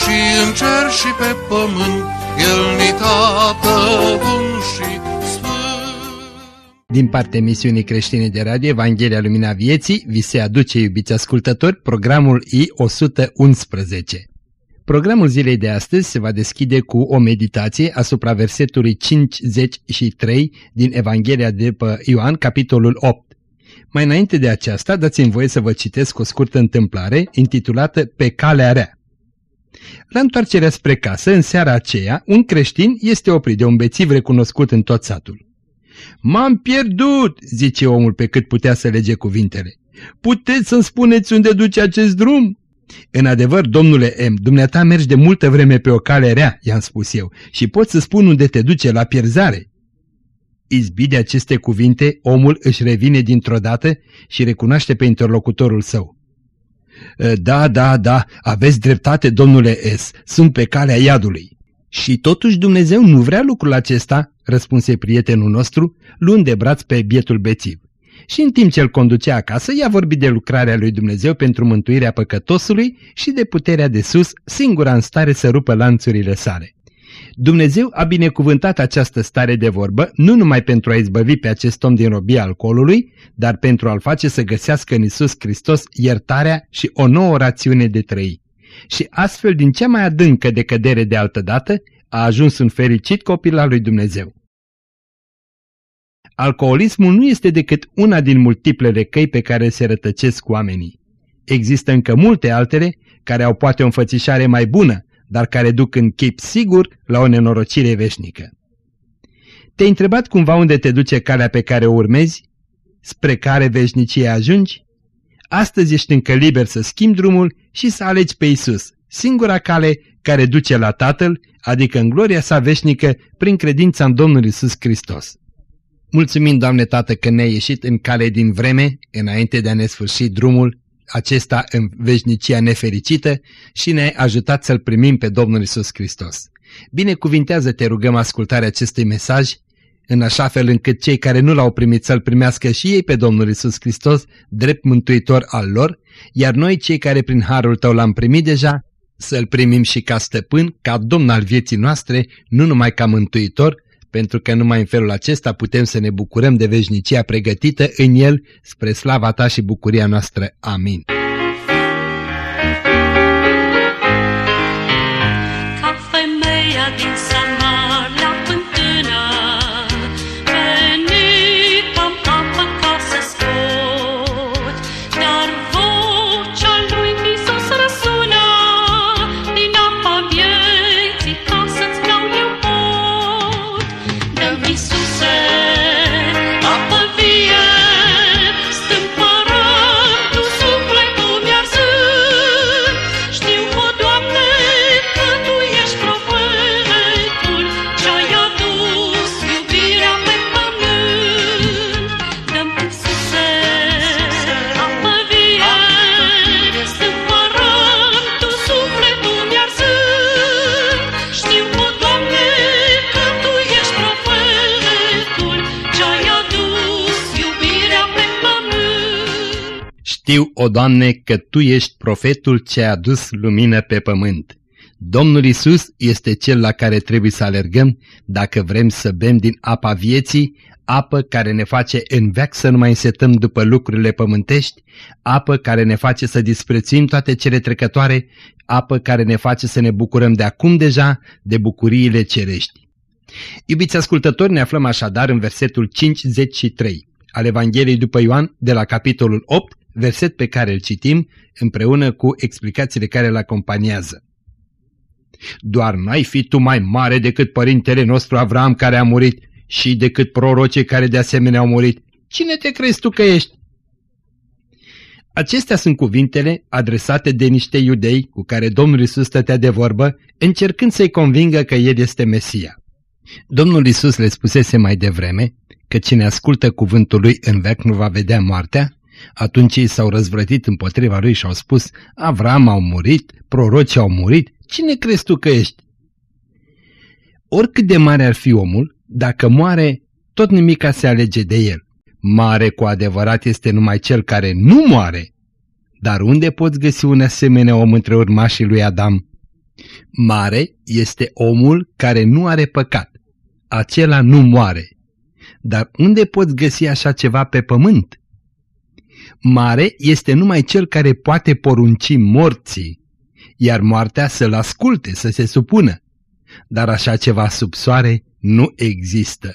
și în cer și pe pământ, El ni tată bun și din partea emisiunii creștine de radio Evanghelia Lumina Vieții, vi se aduce, iubiți ascultători, programul I-111. Programul zilei de astăzi se va deschide cu o meditație asupra versetului 53 din Evanghelia de pe Ioan, capitolul 8. Mai înainte de aceasta, dați-mi voie să vă citesc o scurtă întâmplare intitulată Pe calea rea. La întoarcerea spre casă, în seara aceea, un creștin este oprit de un bețiv recunoscut în tot satul. M-am pierdut, zice omul pe cât putea să lege cuvintele. Puteți să-mi spuneți unde duce acest drum? În adevăr, domnule M, dumneata mergi de multă vreme pe o cale rea, i-am spus eu, și pot să spun unde te duce la pierzare. Izbit de aceste cuvinte, omul își revine dintr-o dată și recunoaște pe interlocutorul său. Da, da, da, aveți dreptate, domnule S, sunt pe calea iadului. Și totuși Dumnezeu nu vrea lucrul acesta, răspunse prietenul nostru, luând de braț pe bietul bețiv. Și în timp ce îl conducea acasă, i-a vorbit de lucrarea lui Dumnezeu pentru mântuirea păcătosului și de puterea de sus, singura în stare să rupă lanțurile sale. Dumnezeu a binecuvântat această stare de vorbă nu numai pentru a izbăvi pe acest om din robia alcoolului, dar pentru a-l face să găsească în Isus Hristos iertarea și o nouă rațiune de trăi. Și astfel, din cea mai adâncă decădere de altădată, a ajuns un fericit copil al lui Dumnezeu. Alcoolismul nu este decât una din multiplele căi pe care se rătăcesc oamenii. Există încă multe altele care au poate o înfățișare mai bună, dar care duc în chip sigur la o nenorocire veșnică. Te-ai întrebat cumva unde te duce calea pe care o urmezi? Spre care veșnicie ajungi? Astăzi ești încă liber să schimbi drumul și să alegi pe Isus, singura cale care duce la Tatăl, adică în gloria sa veșnică, prin credința în Domnul Isus Hristos. Mulțumim, Doamne Tată, că ne-ai ieșit în cale din vreme, înainte de a ne sfârși drumul acesta în veșnicia nefericită și ne-ai ajutat să-L primim pe Domnul Isus Hristos. Binecuvintează, te rugăm, ascultarea acestui mesaj, în așa fel încât cei care nu l-au primit să-L primească și ei pe Domnul Isus Hristos, drept mântuitor al lor, iar noi, cei care prin harul Tău l-am primit deja, să-L primim și ca stăpân, ca Domn al vieții noastre, nu numai ca mântuitor, pentru că numai în felul acesta putem să ne bucurăm de veșnicia pregătită în El spre slava Ta și bucuria noastră. Amin. Știu, o Doamne, că Tu ești profetul ce a dus lumină pe pământ. Domnul Isus este Cel la care trebuie să alergăm dacă vrem să bem din apa vieții, apă care ne face în veac să nu mai însetăm după lucrurile pământești, apă care ne face să disprețuim toate cele trecătoare, apă care ne face să ne bucurăm de acum deja de bucuriile cerești. Iubiți ascultători, ne aflăm așadar în versetul 53 al Evangheliei după Ioan de la capitolul 8, verset pe care îl citim împreună cu explicațiile care îl acompaniază. Doar n-ai fi tu mai mare decât părintele nostru Avram care a murit și decât prorocii care de asemenea au murit. Cine te crezi tu că ești? Acestea sunt cuvintele adresate de niște iudei cu care Domnul Isus stătea de vorbă, încercând să-i convingă că El este Mesia. Domnul Isus le spusese mai devreme că cine ascultă cuvântul lui în veac nu va vedea moartea, atunci ei s-au răzvrătit împotriva lui și au spus, Avram au murit, prorocii au murit, cine crezi tu că ești? Oricât de mare ar fi omul, dacă moare, tot nimica se alege de el. Mare cu adevărat este numai cel care nu moare. Dar unde poți găsi un asemenea om între urmașii lui Adam? Mare este omul care nu are păcat. Acela nu moare. Dar unde poți găsi așa ceva pe pământ? Mare este numai cel care poate porunci morții, iar moartea să-l asculte, să se supună. Dar așa ceva sub soare nu există.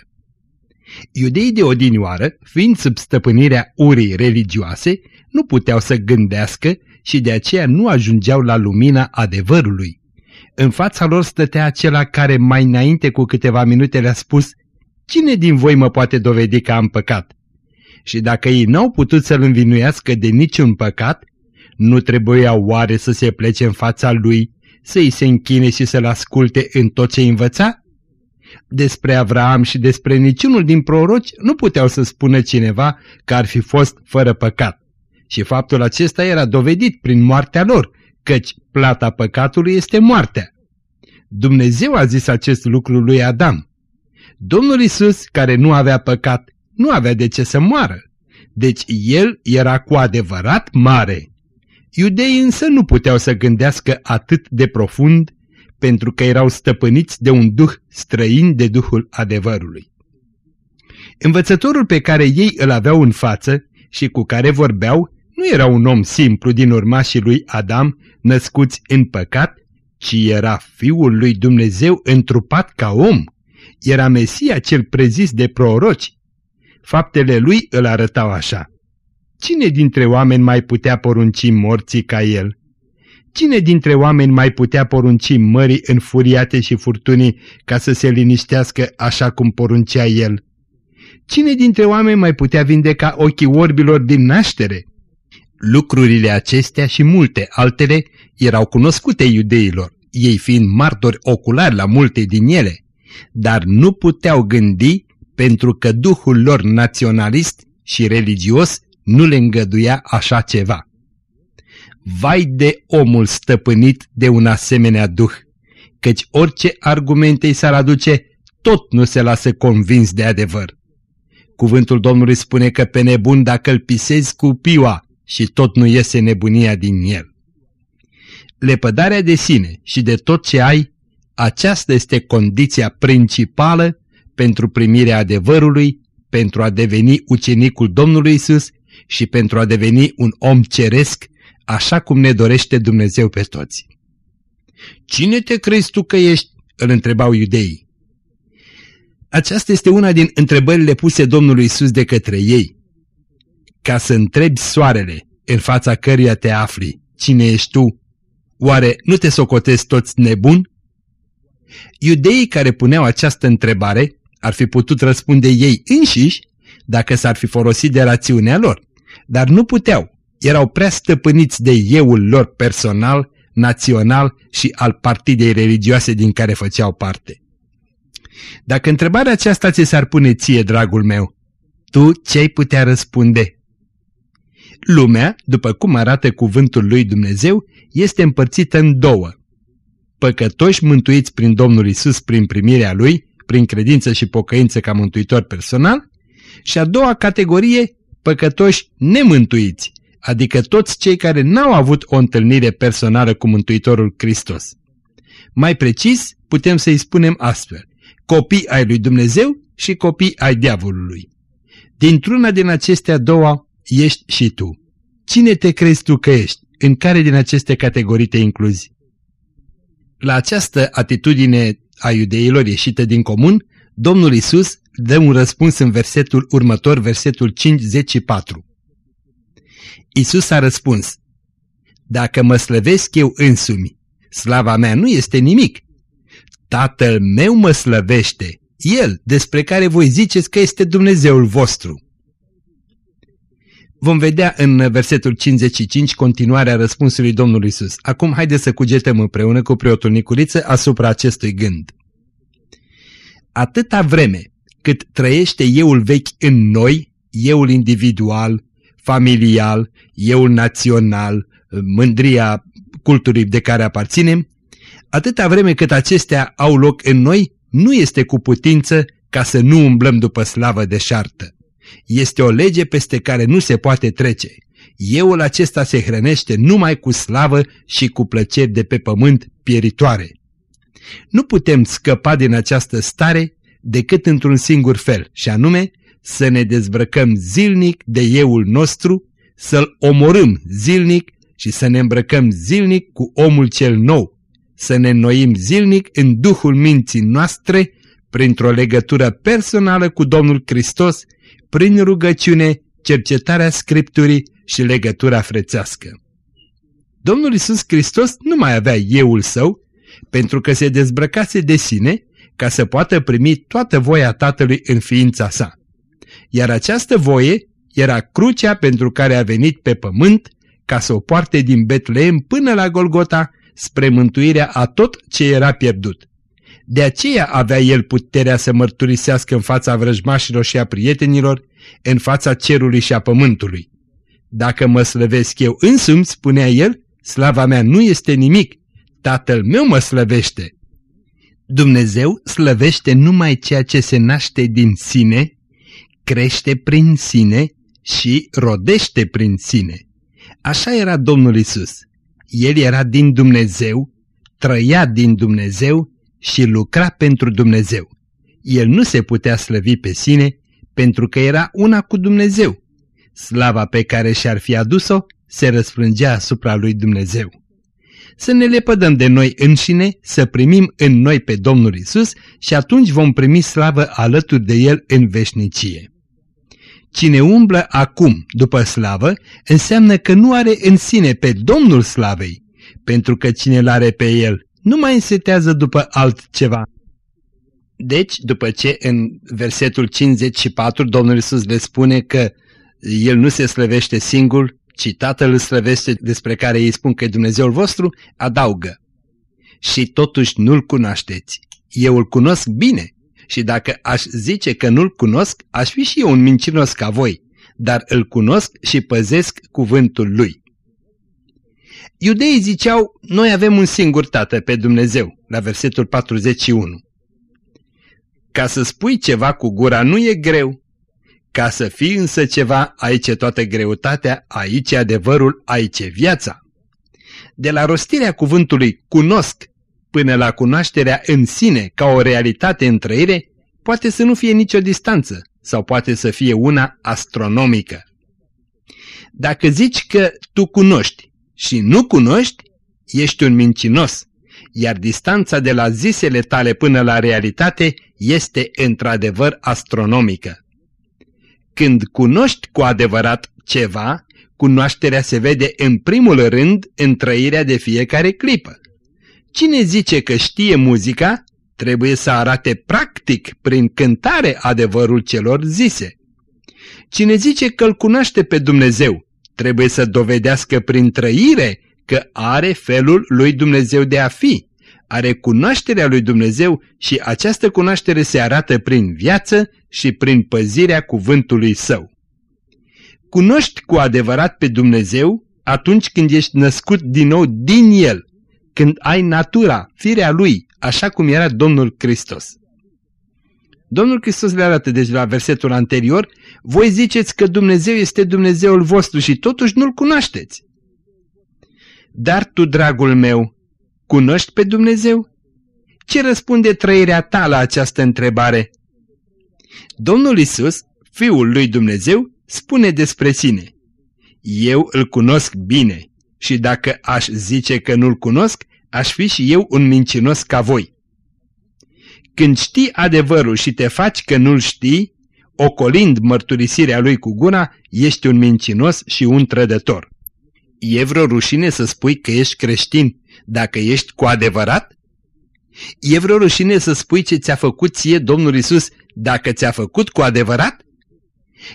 Iudeii de odinioară, fiind sub stăpânirea urii religioase, nu puteau să gândească și de aceea nu ajungeau la lumina adevărului. În fața lor stătea acela care mai înainte cu câteva minute le-a spus Cine din voi mă poate dovedi că am păcat? Și dacă ei n-au putut să-l învinuiască de niciun păcat, nu trebuia oare să se plece în fața lui, să-i se închine și să-l asculte în tot ce învăța? Despre Avraam și despre niciunul din proroci nu puteau să spună cineva că ar fi fost fără păcat. Și faptul acesta era dovedit prin moartea lor, căci plata păcatului este moartea. Dumnezeu a zis acest lucru lui Adam. Domnul Isus, care nu avea păcat, nu avea de ce să moară. Deci el era cu adevărat mare. Iudeii însă nu puteau să gândească atât de profund pentru că erau stăpâniți de un duh străin de duhul adevărului. Învățătorul pe care ei îl aveau în față și cu care vorbeau nu era un om simplu din urmașii lui Adam, născuți în păcat, ci era Fiul lui Dumnezeu întrupat ca om. Era Mesia cel prezis de proroci. Faptele lui îl arătau așa. Cine dintre oameni mai putea porunci morții ca el? Cine dintre oameni mai putea porunci mării înfuriate și furtunii ca să se liniștească așa cum poruncea el? Cine dintre oameni mai putea vindeca ochii orbilor din naștere? Lucrurile acestea și multe altele erau cunoscute iudeilor, ei fiind martori oculari la multe din ele, dar nu puteau gândi pentru că duhul lor naționalist și religios nu le îngăduia așa ceva. Vai de omul stăpânit de un asemenea duh, căci orice argumente îi s-ar aduce, tot nu se lasă convins de adevăr. Cuvântul Domnului spune că pe nebun dacă îl pisezi cu piua și tot nu iese nebunia din el. Lepădarea de sine și de tot ce ai, aceasta este condiția principală pentru primirea adevărului, pentru a deveni ucenicul Domnului Isus și pentru a deveni un om ceresc așa cum ne dorește Dumnezeu pe toți. Cine te crezi tu că ești? îl întrebau iudeii. Aceasta este una din întrebările puse Domnului Isus de către ei. Ca să întrebi soarele în fața căruia te afli, cine ești tu, oare nu te socotezi toți nebun? Iudeii care puneau această întrebare ar fi putut răspunde ei înșiși dacă s-ar fi folosit de rațiunea lor, dar nu puteau, erau prea stăpâniți de euul lor personal, național și al partidei religioase din care făceau parte. Dacă întrebarea aceasta ți s-ar pune ție, dragul meu, tu ce-ai putea răspunde? Lumea, după cum arată cuvântul lui Dumnezeu, este împărțită în două. Păcătoși mântuiți prin Domnul Isus prin primirea Lui, prin credință și pocăință ca mântuitor personal, și a doua categorie, păcătoși nemântuiți, adică toți cei care n-au avut o întâlnire personală cu Mântuitorul Hristos. Mai precis, putem să-i spunem astfel, copii ai lui Dumnezeu și copii ai diavolului. Dintr-una din acestea două ești și tu. Cine te crezi tu că ești? În care din aceste categorii te incluzi? La această atitudine a iudeilor ieșită din comun, Domnul Isus dă un răspuns în versetul următor, versetul 54. Isus a răspuns, Dacă mă slăvesc eu însumi, slava mea nu este nimic. Tatăl meu mă slăvește, El despre care voi ziceți că este Dumnezeul vostru. Vom vedea în versetul 55 continuarea răspunsului Domnului Isus. Acum haideți să cugetăm împreună cu preotul Nicuriță asupra acestui gând. Atâta vreme cât trăiește euul vechi în noi, euul individual, familial, euul național, mândria cultului de care aparținem, atâta vreme cât acestea au loc în noi, nu este cu putință ca să nu umblăm după slavă de șartă. Este o lege peste care nu se poate trece. Euul acesta se hrănește numai cu slavă și cu plăceri de pe pământ pieritoare. Nu putem scăpa din această stare decât într-un singur fel, și anume să ne dezbrăcăm zilnic de euul nostru, să-l omorâm zilnic și să ne îmbrăcăm zilnic cu omul cel nou, să ne înnoim zilnic în duhul minții noastre, printr-o legătură personală cu Domnul Hristos, prin rugăciune, cercetarea Scripturii și legătura frățească. Domnul Isus Hristos nu mai avea euul său, pentru că se dezbrăcase de sine ca să poată primi toată voia Tatălui în ființa sa. Iar această voie era crucea pentru care a venit pe pământ ca să o poarte din Betleem până la Golgota spre mântuirea a tot ce era pierdut. De aceea avea el puterea să mărturisească în fața vrăjmașilor și a prietenilor, în fața cerului și a pământului. Dacă mă slăvesc eu însumi, spunea el, slava mea nu este nimic, tatăl meu mă slăvește. Dumnezeu slăvește numai ceea ce se naște din sine, crește prin sine și rodește prin sine. Așa era Domnul Isus. El era din Dumnezeu, trăia din Dumnezeu și lucra pentru Dumnezeu. El nu se putea slăvi pe sine pentru că era una cu Dumnezeu. Slava pe care și-ar fi adus-o se răsfrângea asupra lui Dumnezeu. Să ne lepădăm de noi înșine, să primim în noi pe Domnul Isus și atunci vom primi slavă alături de El în veșnicie. Cine umblă acum după slavă înseamnă că nu are în sine pe Domnul slavei, pentru că cine l-are pe El nu mai însetează după altceva. Deci, după ce în versetul 54 Domnul Iisus le spune că El nu se slăvește singur, ci Tatăl îl slăvește despre care ei spun că e Dumnezeul vostru, adaugă. Și totuși nu-L cunoașteți. Eu îl cunosc bine și dacă aș zice că nu-L cunosc, aș fi și eu un mincinos ca voi, dar îl cunosc și păzesc cuvântul Lui. Iudeii ziceau, noi avem un singur tată pe Dumnezeu, la versetul 41. Ca să spui ceva cu gura nu e greu. Ca să fii însă ceva, aici e toată greutatea, aici e adevărul, aici e viața. De la rostirea cuvântului cunosc până la cunoașterea în sine ca o realitate în trăire, poate să nu fie nicio distanță sau poate să fie una astronomică. Dacă zici că tu cunoști și nu cunoști, ești un mincinos, iar distanța de la zisele tale până la realitate este într-adevăr astronomică. Când cunoști cu adevărat ceva, cunoașterea se vede în primul rând în trăirea de fiecare clipă. Cine zice că știe muzica, trebuie să arate practic prin cântare adevărul celor zise. Cine zice că îl cunoaște pe Dumnezeu, trebuie să dovedească prin trăire că are felul lui Dumnezeu de a fi, are cunoașterea lui Dumnezeu și această cunoaștere se arată prin viață și prin păzirea cuvântului său. Cunoști cu adevărat pe Dumnezeu atunci când ești născut din nou din El, când ai natura, firea Lui, așa cum era Domnul Hristos. Domnul Hristos le arată deci la versetul anterior, voi ziceți că Dumnezeu este Dumnezeul vostru și totuși nu-L cunoașteți. Dar tu, dragul meu, cunoști pe Dumnezeu? Ce răspunde trăirea ta la această întrebare? Domnul Isus, Fiul lui Dumnezeu, spune despre sine. Eu îl cunosc bine și dacă aș zice că nu-l cunosc, aș fi și eu un mincinos ca voi. Când știi adevărul și te faci că nu-l știi, ocolind mărturisirea lui cu gura, ești un mincinos și un trădător. E vreo rușine să spui că ești creștin dacă ești cu adevărat? E vreo rușine să spui ce ți-a făcut ție Domnul Isus dacă ți-a făcut cu adevărat?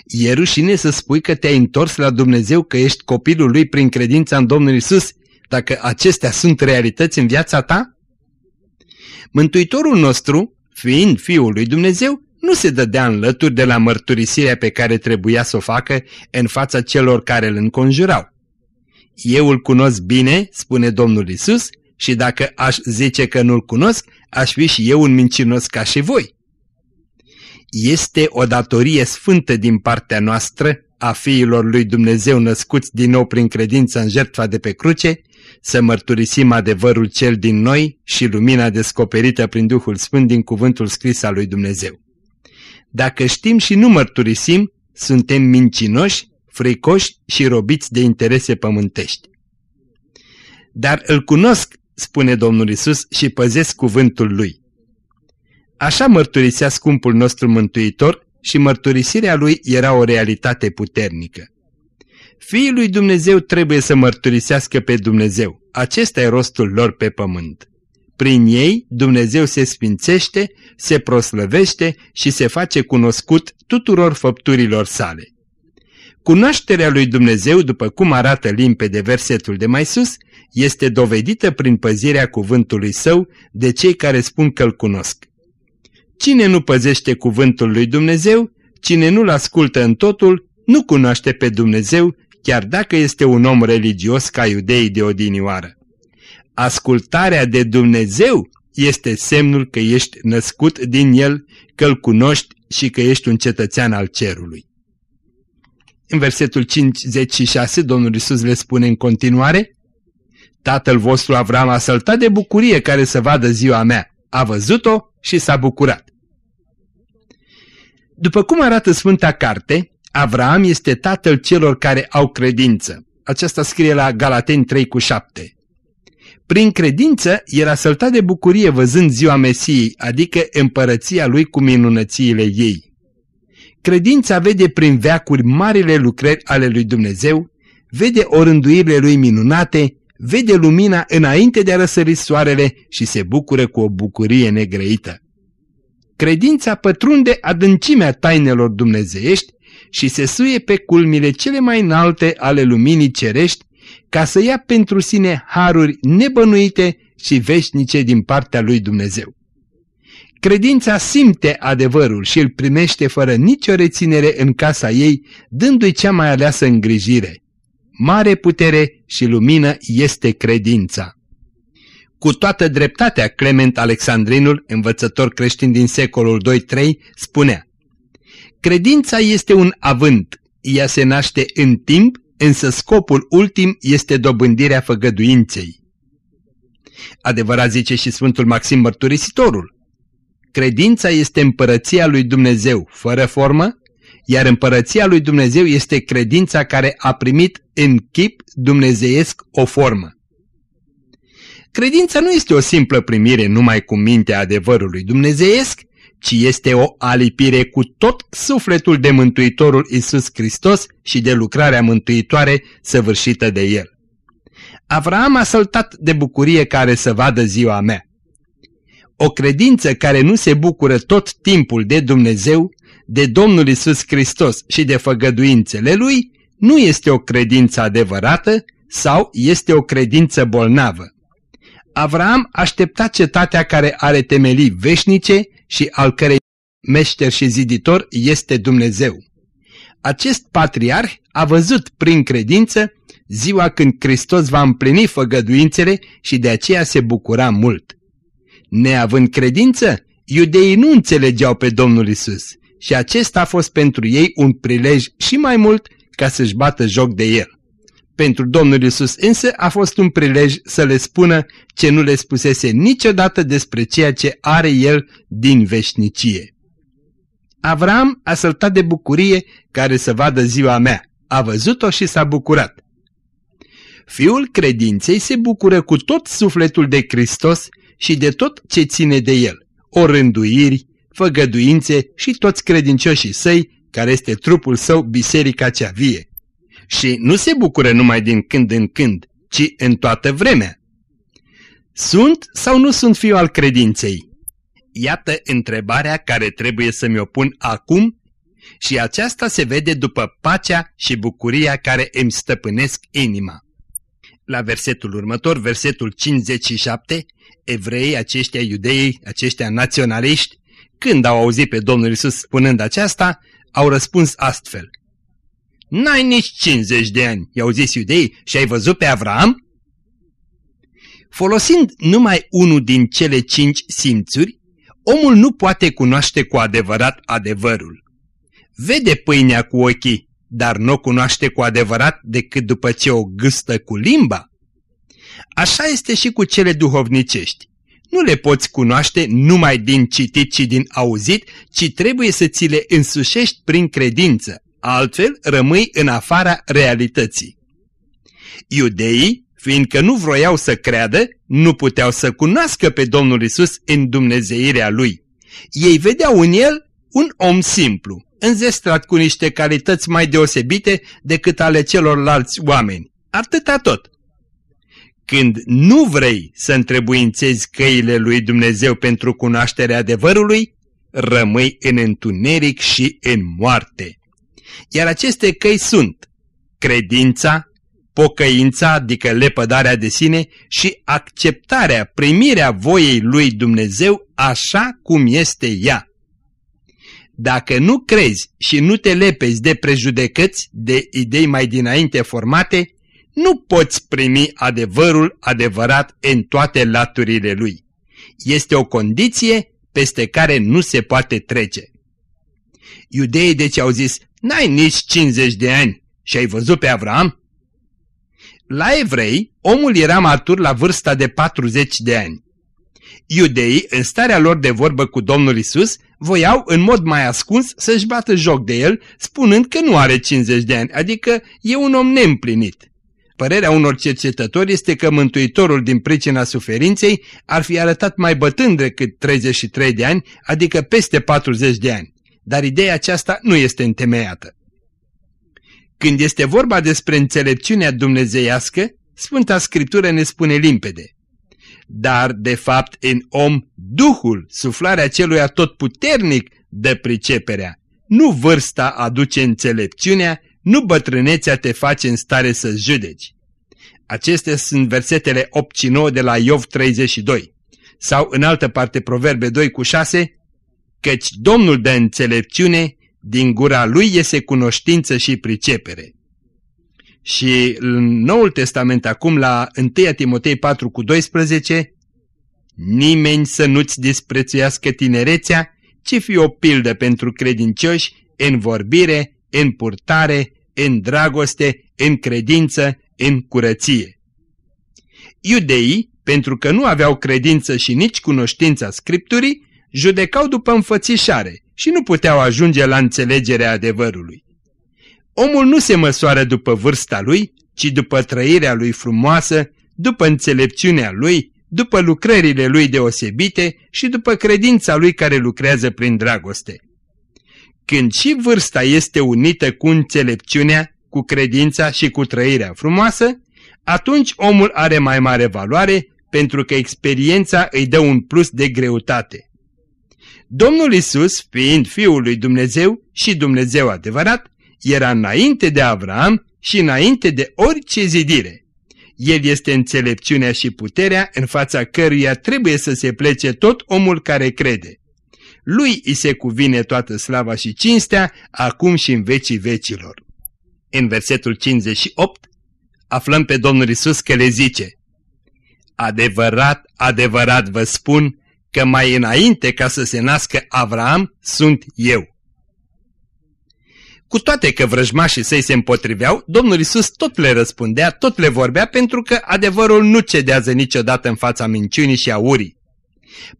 E rușine să spui că te-ai întors la Dumnezeu, că ești copilul Lui prin credința în Domnul Isus, dacă acestea sunt realități în viața ta? Mântuitorul nostru, fiind Fiul lui Dumnezeu, nu se dădea în lături de la mărturisirea pe care trebuia să o facă în fața celor care îl înconjurau. Eu îl cunosc bine, spune Domnul Isus, și dacă aș zice că nu-l cunosc, aș fi și eu un mincinos ca și voi. Este o datorie sfântă din partea noastră, a fiilor lui Dumnezeu născuți din nou prin credință în jertfa de pe cruce, să mărturisim adevărul cel din noi și lumina descoperită prin Duhul Sfânt din cuvântul scris al lui Dumnezeu. Dacă știm și nu mărturisim, suntem mincinoși, fricoși și robiți de interese pământești. Dar îl cunosc, spune Domnul Isus, și păzesc cuvântul lui. Așa mărturisea scumpul nostru mântuitor și mărturisirea lui era o realitate puternică. Fiii lui Dumnezeu trebuie să mărturisească pe Dumnezeu. Acesta e rostul lor pe pământ. Prin ei Dumnezeu se sfințește, se proslăvește și se face cunoscut tuturor făpturilor sale. Cunoașterea lui Dumnezeu, după cum arată limpede versetul de mai sus, este dovedită prin păzirea cuvântului său de cei care spun că îl cunosc. Cine nu păzește cuvântul lui Dumnezeu, cine nu-l ascultă în totul, nu cunoaște pe Dumnezeu, chiar dacă este un om religios ca iudeii de odinioară. Ascultarea de Dumnezeu este semnul că ești născut din El, că îl cunoști și că ești un cetățean al cerului. În versetul 56 Domnul Isus le spune în continuare, Tatăl vostru Avram a săltat de bucurie care să vadă ziua mea. A văzut-o și s-a bucurat. După cum arată Sfânta Carte, Avram este tatăl celor care au credință. Aceasta scrie la Galateni 3 cu 7. Prin credință era săltat de bucurie văzând ziua Mesiei, adică împărăția lui cu minunățiile ei. Credința vede prin veacuri marile lucrări ale lui Dumnezeu, vede orânduirile lui minunate, vede lumina înainte de a răsări soarele și se bucură cu o bucurie negrăită. Credința pătrunde adâncimea tainelor dumnezeiești și se suie pe culmile cele mai înalte ale luminii cerești ca să ia pentru sine haruri nebănuite și veșnice din partea lui Dumnezeu. Credința simte adevărul și îl primește fără nicio reținere în casa ei, dându-i cea mai aleasă îngrijire. Mare putere și lumină este credința. Cu toată dreptatea, Clement Alexandrinul, învățător creștin din secolul 2-3, spunea Credința este un avânt, ea se naște în timp, însă scopul ultim este dobândirea făgăduinței. Adevărat zice și Sfântul Maxim Mărturisitorul. Credința este împărăția lui Dumnezeu, fără formă, iar împărăția lui Dumnezeu este credința care a primit în chip dumnezeiesc o formă. Credința nu este o simplă primire numai cu mintea adevărului dumnezeiesc, ci este o alipire cu tot sufletul de Mântuitorul Isus Hristos și de lucrarea mântuitoare săvârșită de El. Avraam a săltat de bucurie care să vadă ziua mea. O credință care nu se bucură tot timpul de Dumnezeu, de Domnul Isus Hristos și de făgăduințele Lui, nu este o credință adevărată sau este o credință bolnavă. Avram aștepta cetatea care are temelii veșnice și al cărei meșter și ziditor este Dumnezeu. Acest patriarh a văzut prin credință ziua când Hristos va împlini făgăduințele și de aceea se bucura mult. Neavând credință, iudeii nu înțelegeau pe Domnul Isus și acesta a fost pentru ei un prilej și mai mult ca să-și bată joc de el. Pentru Domnul Isus însă a fost un prilej să le spună ce nu le spusese niciodată despre ceea ce are el din veșnicie. Avram a săltat de bucurie care să vadă ziua mea. A văzut-o și s-a bucurat. Fiul credinței se bucură cu tot sufletul de Hristos și de tot ce ține de el, o rânduiri, făgăduințe și toți credincioșii săi, care este trupul său, biserica cea vie și nu se bucură numai din când în când, ci în toată vremea. Sunt sau nu sunt fiu al credinței? Iată întrebarea care trebuie să mi-o pun acum și aceasta se vede după pacea și bucuria care îmi stăpânesc inima. La versetul următor, versetul 57, evreii aceștia iudei, aceștia naționaliști, când au auzit pe Domnul Isus spunând aceasta, au răspuns astfel. N-ai nici 50 de ani, i-au zis iudeii, și ai văzut pe Avram? Folosind numai unul din cele cinci simțuri, omul nu poate cunoaște cu adevărat adevărul. Vede pâinea cu ochii, dar nu o cunoaște cu adevărat decât după ce o gâstă cu limba. Așa este și cu cele duhovnicești. Nu le poți cunoaște numai din citit și din auzit, ci trebuie să ți le însușești prin credință, altfel rămâi în afara realității. Iudeii, fiindcă nu vroiau să creadă, nu puteau să cunoască pe Domnul Isus în dumnezeirea Lui. Ei vedeau în El un om simplu, înzestrat cu niște calități mai deosebite decât ale celorlalți oameni. Atâta tot. Când nu vrei să întrebuințezi căile lui Dumnezeu pentru cunoașterea adevărului, rămâi în întuneric și în moarte. Iar aceste căi sunt credința, pocăința, adică lepădarea de sine și acceptarea, primirea voiei lui Dumnezeu așa cum este ea. Dacă nu crezi și nu te lepezi de prejudecăți, de idei mai dinainte formate, nu poți primi adevărul adevărat în toate laturile lui. Este o condiție peste care nu se poate trece. Iudeii deci au zis, n-ai nici 50 de ani și ai văzut pe Avram? La evrei, omul era matur la vârsta de 40 de ani. Iudeii, în starea lor de vorbă cu Domnul Isus, voiau în mod mai ascuns să-și bată joc de el, spunând că nu are 50 de ani, adică e un om neîmplinit. Părerea unor cercetători este că Mântuitorul din pricina suferinței ar fi arătat mai bătân decât 33 de ani, adică peste 40 de ani. Dar ideea aceasta nu este întemeiată. Când este vorba despre înțelepciunea dumnezeiască, Sfânta Scriptură ne spune limpede. Dar, de fapt, în om, Duhul, suflarea celui atotputernic, dă priceperea. Nu vârsta aduce înțelepciunea, nu bătrânețea te face în stare să judeci. Acestea sunt versetele 8 și 9 de la Iov 32. Sau în altă parte Proverbe 2 cu 6, căci Domnul dă înțelepciune, din gura lui iese cunoștință și pricepere. Și în Noul Testament acum la 1 Timotei 4 cu 12, nimeni să nu-ți disprețuiască tinerețea, ci fi o pildă pentru credincioși în vorbire, în purtare, în dragoste, în credință, în curăție. Iudeii, pentru că nu aveau credință și nici cunoștința Scripturii, judecau după înfățișare și nu puteau ajunge la înțelegerea adevărului. Omul nu se măsoară după vârsta lui, ci după trăirea lui frumoasă, după înțelepciunea lui, după lucrările lui deosebite și după credința lui care lucrează prin dragoste. Când și vârsta este unită cu înțelepciunea, cu credința și cu trăirea frumoasă, atunci omul are mai mare valoare pentru că experiența îi dă un plus de greutate. Domnul Isus, fiind Fiul lui Dumnezeu și Dumnezeu adevărat, era înainte de Avram și înainte de orice zidire. El este înțelepciunea și puterea în fața căruia trebuie să se plece tot omul care crede. Lui îi se cuvine toată slava și cinstea, acum și în vecii vecilor. În versetul 58 aflăm pe Domnul Isus că le zice Adevărat, adevărat vă spun că mai înainte ca să se nască Avram sunt eu. Cu toate că vrăjmașii săi se împotriveau, Domnul Isus tot le răspundea, tot le vorbea pentru că adevărul nu cedează niciodată în fața minciunii și a urii.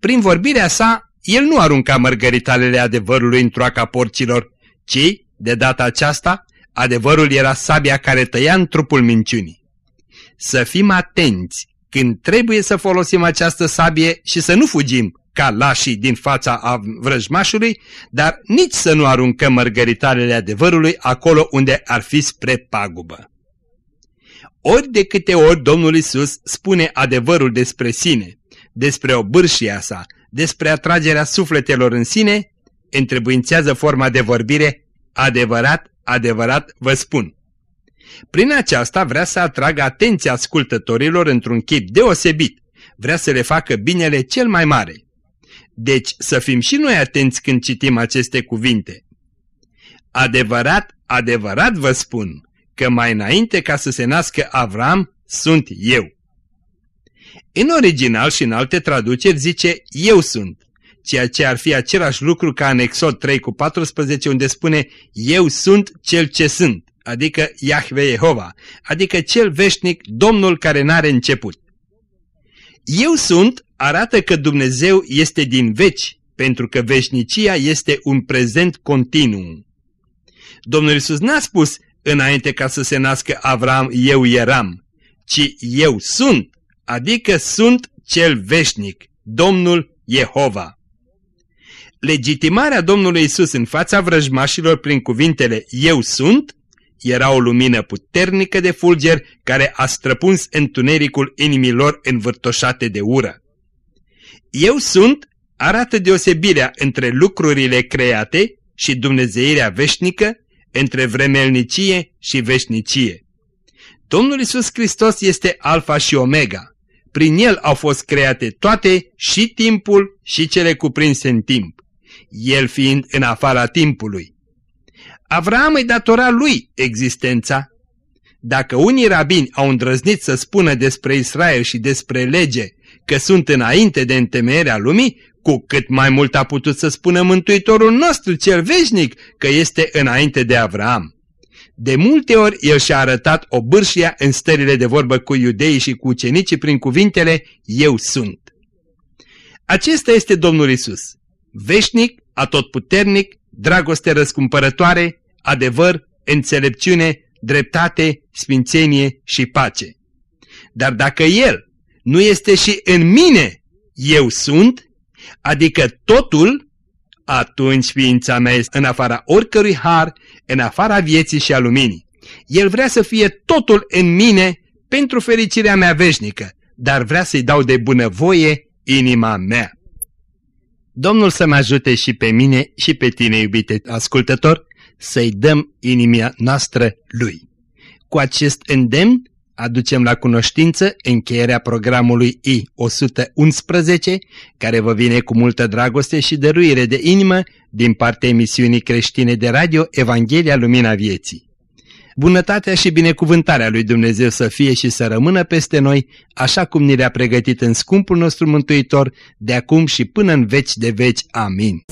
Prin vorbirea sa, el nu arunca mărgăritalele adevărului în troaca porcilor, ci, de data aceasta, adevărul era sabia care tăia în trupul minciunii. Să fim atenți când trebuie să folosim această sabie și să nu fugim ca lașii din fața vrăjmașului, dar nici să nu aruncăm mărgăritarele adevărului acolo unde ar fi spre pagubă. Ori de câte ori Domnul Isus spune adevărul despre sine, despre obârșia sa, despre atragerea sufletelor în sine, întrebuințează forma de vorbire adevărat, adevărat vă spun. Prin aceasta vrea să atragă atenția ascultătorilor într-un chip deosebit, vrea să le facă binele cel mai mare. Deci să fim și noi atenți când citim aceste cuvinte. Adevărat, adevărat vă spun că mai înainte ca să se nască Avram, sunt eu. În original și în alte traduceri zice eu sunt, ceea ce ar fi același lucru ca în Exod 3 cu 14 unde spune eu sunt cel ce sunt, adică Iahve Jehova, adică cel veșnic, Domnul care n-are început. Eu sunt arată că Dumnezeu este din veci, pentru că veșnicia este un prezent continuu. Domnul Iisus n-a spus înainte ca să se nască Avram, eu eram, ci eu sunt, adică sunt cel veșnic, Domnul Jehova. Legitimarea Domnului Isus în fața vrăjmașilor prin cuvintele Eu sunt era o lumină puternică de fulger care a străpuns întunericul inimilor învârtoșate de ură. Eu sunt arată deosebirea între lucrurile create și dumnezeirea veșnică, între vremelnicie și veșnicie. Domnul Isus Hristos este Alfa și Omega. Prin El au fost create toate și timpul și cele cuprinse în timp, El fiind în afara timpului. Avram îi datora lui existența. Dacă unii rabini au îndrăznit să spună despre Israel și despre lege că sunt înainte de întemeierea lumii, cu cât mai mult a putut să spună Mântuitorul nostru cel veșnic că este înainte de Avram. De multe ori el și-a arătat o bârșia în stările de vorbă cu iudeii și cu ucenicii prin cuvintele Eu sunt. Acesta este Domnul Isus, veșnic, atotputernic, dragoste răscumpărătoare, adevăr, înțelepciune, dreptate, sfințenie și pace. Dar dacă El nu este și în mine, eu sunt, adică totul, atunci ființa mea este în afara oricărui har, în afara vieții și a luminii. El vrea să fie totul în mine pentru fericirea mea veșnică, dar vrea să-i dau de bunăvoie inima mea. Domnul să mă ajute și pe mine și pe tine, iubite ascultător, să-i dăm inimia noastră lui. Cu acest îndemn aducem la cunoștință încheierea programului I-111, care vă vine cu multă dragoste și dăruire de inimă din partea emisiunii creștine de radio Evanghelia Lumina Vieții. Bunătatea și binecuvântarea lui Dumnezeu să fie și să rămână peste noi, așa cum ni le-a pregătit în scumpul nostru Mântuitor, de acum și până în veci de veci. Amin.